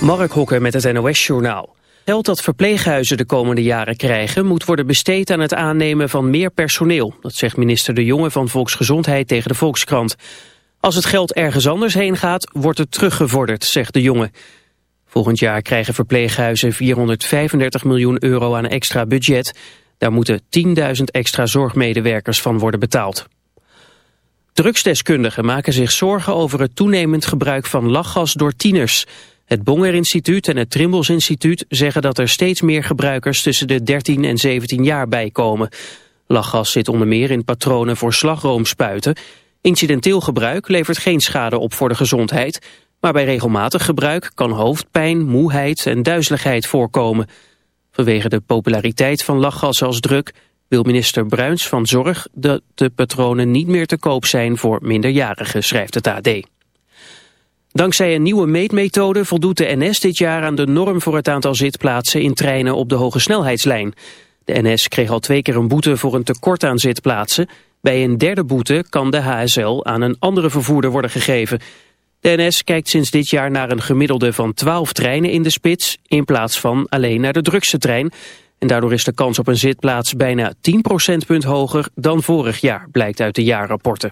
Mark Hokker met het NOS-journaal. Geld dat verpleeghuizen de komende jaren krijgen... moet worden besteed aan het aannemen van meer personeel. Dat zegt minister De Jonge van Volksgezondheid tegen de Volkskrant. Als het geld ergens anders heen gaat, wordt het teruggevorderd, zegt De Jonge. Volgend jaar krijgen verpleeghuizen 435 miljoen euro aan extra budget. Daar moeten 10.000 extra zorgmedewerkers van worden betaald. Drugsdeskundigen maken zich zorgen over het toenemend gebruik van lachgas door tieners. Het Bonger Instituut en het Trimbos Instituut zeggen dat er steeds meer gebruikers tussen de 13 en 17 jaar bijkomen. Lachgas zit onder meer in patronen voor slagroomspuiten. Incidenteel gebruik levert geen schade op voor de gezondheid, maar bij regelmatig gebruik kan hoofdpijn, moeheid en duizeligheid voorkomen. Vanwege de populariteit van lachgas als druk wil minister Bruins van Zorg dat de patronen niet meer te koop zijn voor minderjarigen, schrijft het AD. Dankzij een nieuwe meetmethode voldoet de NS dit jaar aan de norm voor het aantal zitplaatsen in treinen op de hoge snelheidslijn. De NS kreeg al twee keer een boete voor een tekort aan zitplaatsen. Bij een derde boete kan de HSL aan een andere vervoerder worden gegeven. De NS kijkt sinds dit jaar naar een gemiddelde van 12 treinen in de spits... in plaats van alleen naar de drukste trein... En daardoor is de kans op een zitplaats bijna 10 procentpunt hoger dan vorig jaar, blijkt uit de jaarrapporten.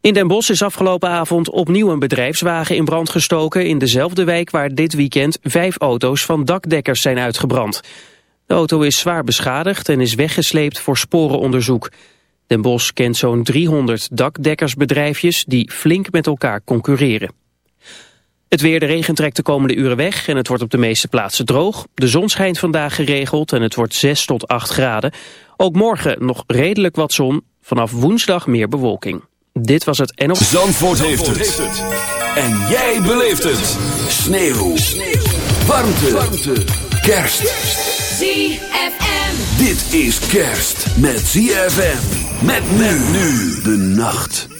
In Den Bosch is afgelopen avond opnieuw een bedrijfswagen in brand gestoken in dezelfde wijk waar dit weekend vijf auto's van dakdekkers zijn uitgebrand. De auto is zwaar beschadigd en is weggesleept voor sporenonderzoek. Den Bosch kent zo'n 300 dakdekkersbedrijfjes die flink met elkaar concurreren. Het weer, de regen trekt de komende uren weg en het wordt op de meeste plaatsen droog. De zon schijnt vandaag geregeld en het wordt 6 tot 8 graden. Ook morgen nog redelijk wat zon, vanaf woensdag meer bewolking. Dit was het NO... Zandvoort, heeft, het. En jij beleeft het. Sneeuw. Sneeuw. Warmte. Warmte. Kerst. ZFM. Dit is kerst met ZFM. Met men nu de nacht.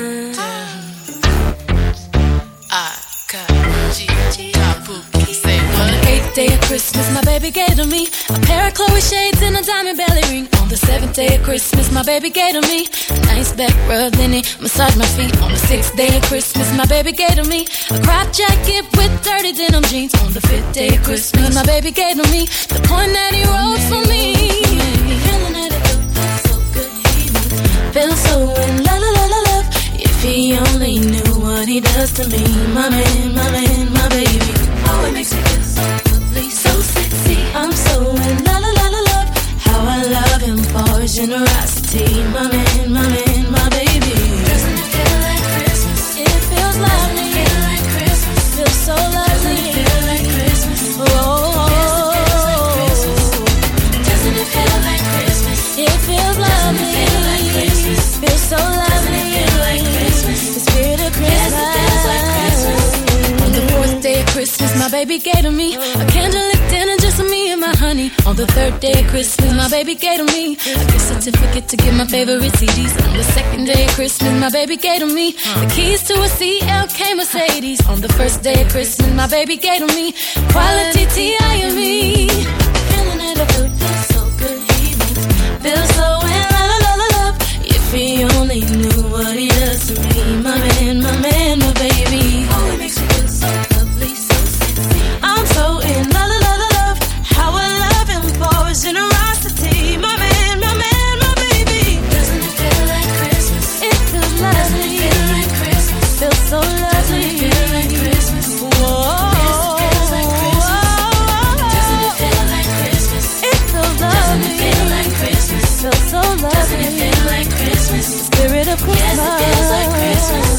Day of Christmas, my baby gave to me a pair of Chloe shades and a diamond belly ring. On the seventh day of Christmas, my baby gave to me a nice back rub, then he massaged my feet. On the sixth day of Christmas, my baby gave to me a crop jacket with dirty denim jeans. On the fifth day of Christmas, my baby gave to me the point that he wrote for me. Feeling that it so good, he so in la la la la love. If he only knew what he does to me, my man, my man, my baby. Oh, it makes me feel I'm so in la la la la love. How I love him for his generosity, my man, my man, my baby. Doesn't it feel like Christmas? It feels lovely. Doesn't it feel like Christmas? Feels so lovely. Doesn't it feel like Christmas? Oh. Doesn't it feel like Christmas? It feels lovely. Doesn't it feel like Christmas? Feels so lovely. Doesn't it feel like Christmas? The spirit of Christmas. Yes, like Christmas. On the fourth day of Christmas, my baby gave to me a candlelit dinner just me. On the third day of Christmas, my baby gave to me a gift certificate to get my favorite CDs. On the second day of Christmas, my baby gave to me the keys to a CLK Mercedes. On the first day of Christmas, my baby gave to me quality T.I.M.E. Feeling it, so good. He makes me feel so in la la love. If he only knew what he Yes, it feels like Christmas.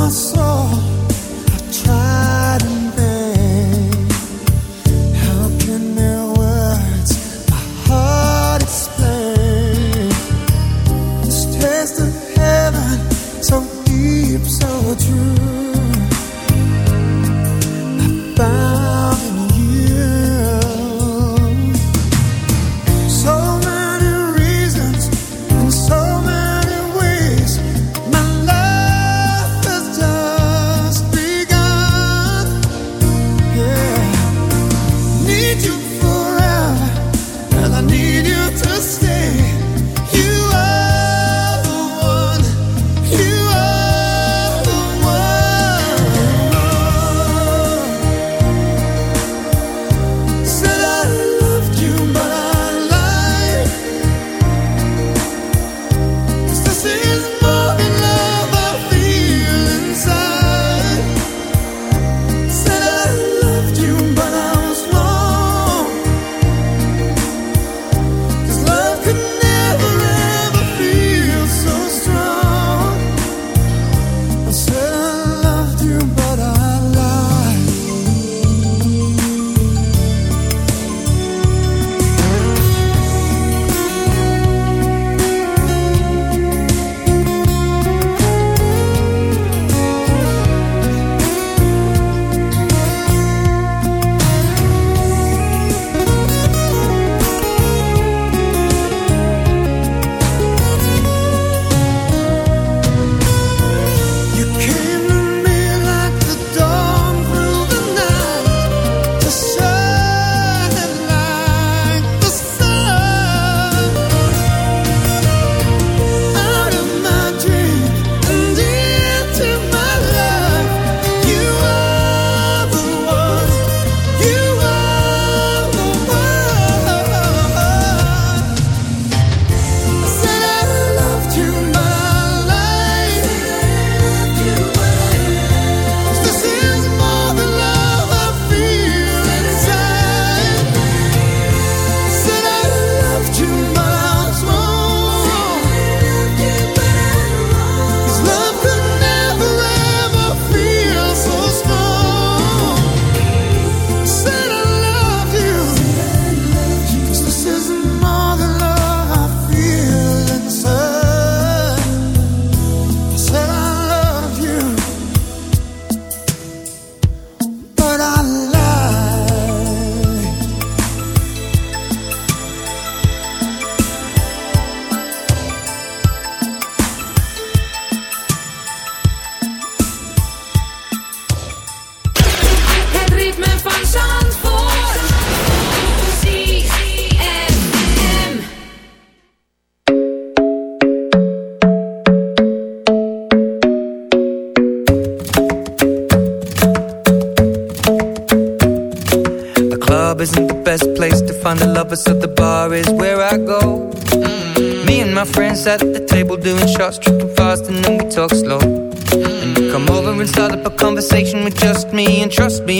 my soul.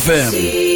Oh,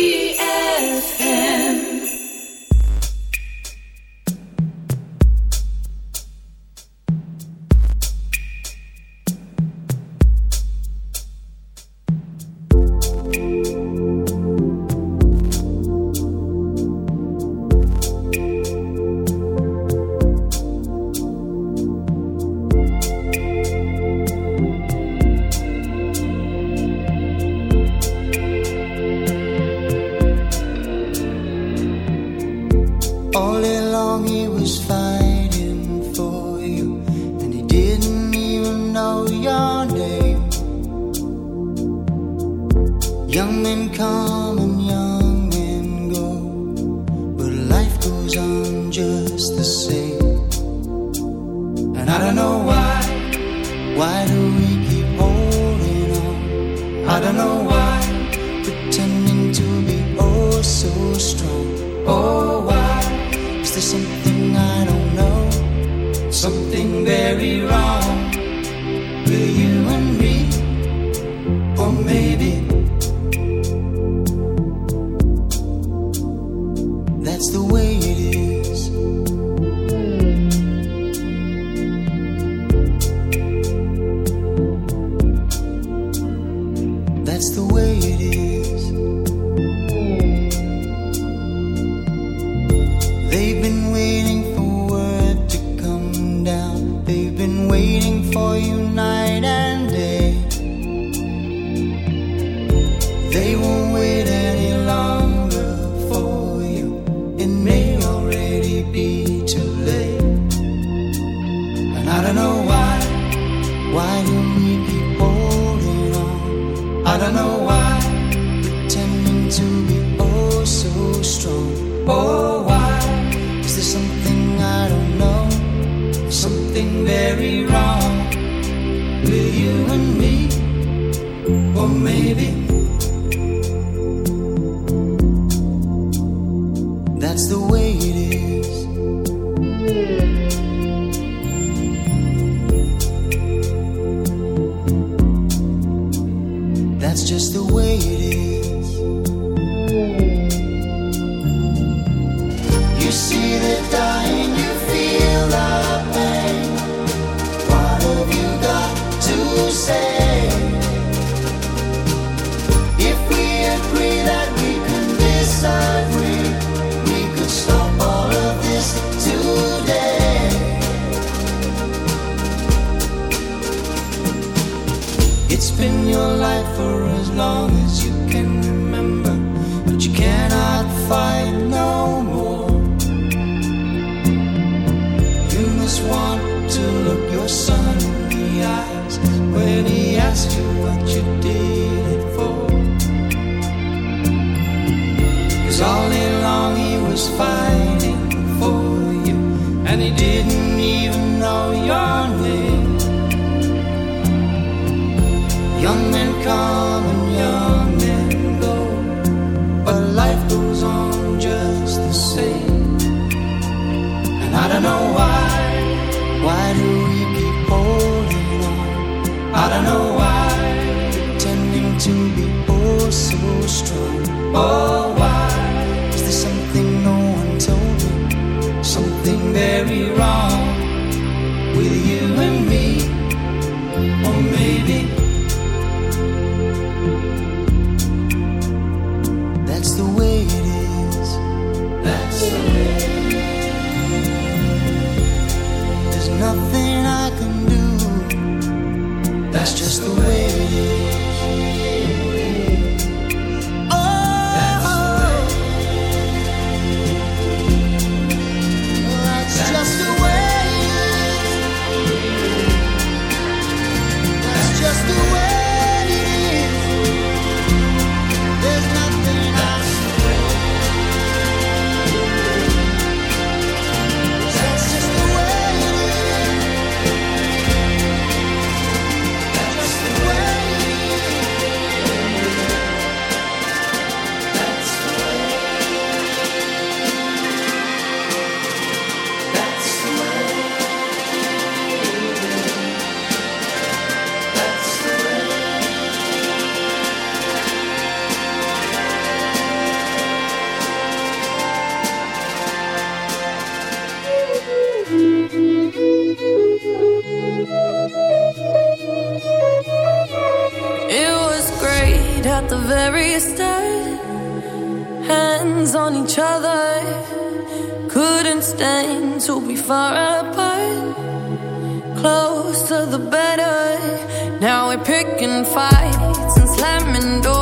Close to the better. Now we're picking fights and slamming doors.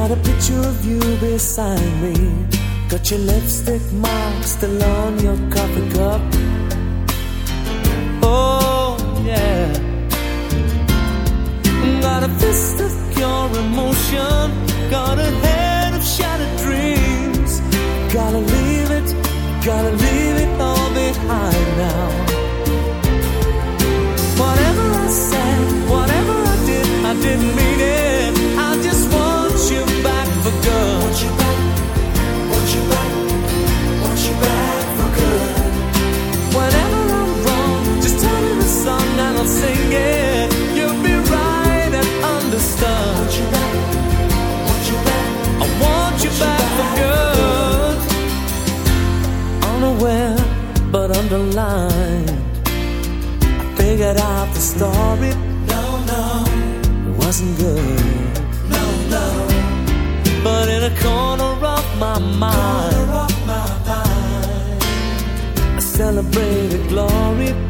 got a picture of you beside me. Got your lipstick mark still on your coffee cup. Oh, yeah. Got a fist of your emotion. Got a head of shattered dreams. Gotta leave it, gotta leave it all behind now. Whatever I said, whatever I did, I didn't mean it. not sing it, you'll be right and understood. I want you back. I want you back. I want you back for good. Unaware, but underlined. I figured out the story. No, no, it wasn't good. No, no. But in a corner of my mind, of my mind I celebrated glory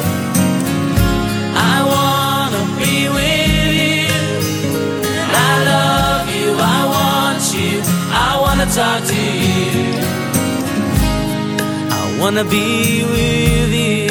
wanna be with you.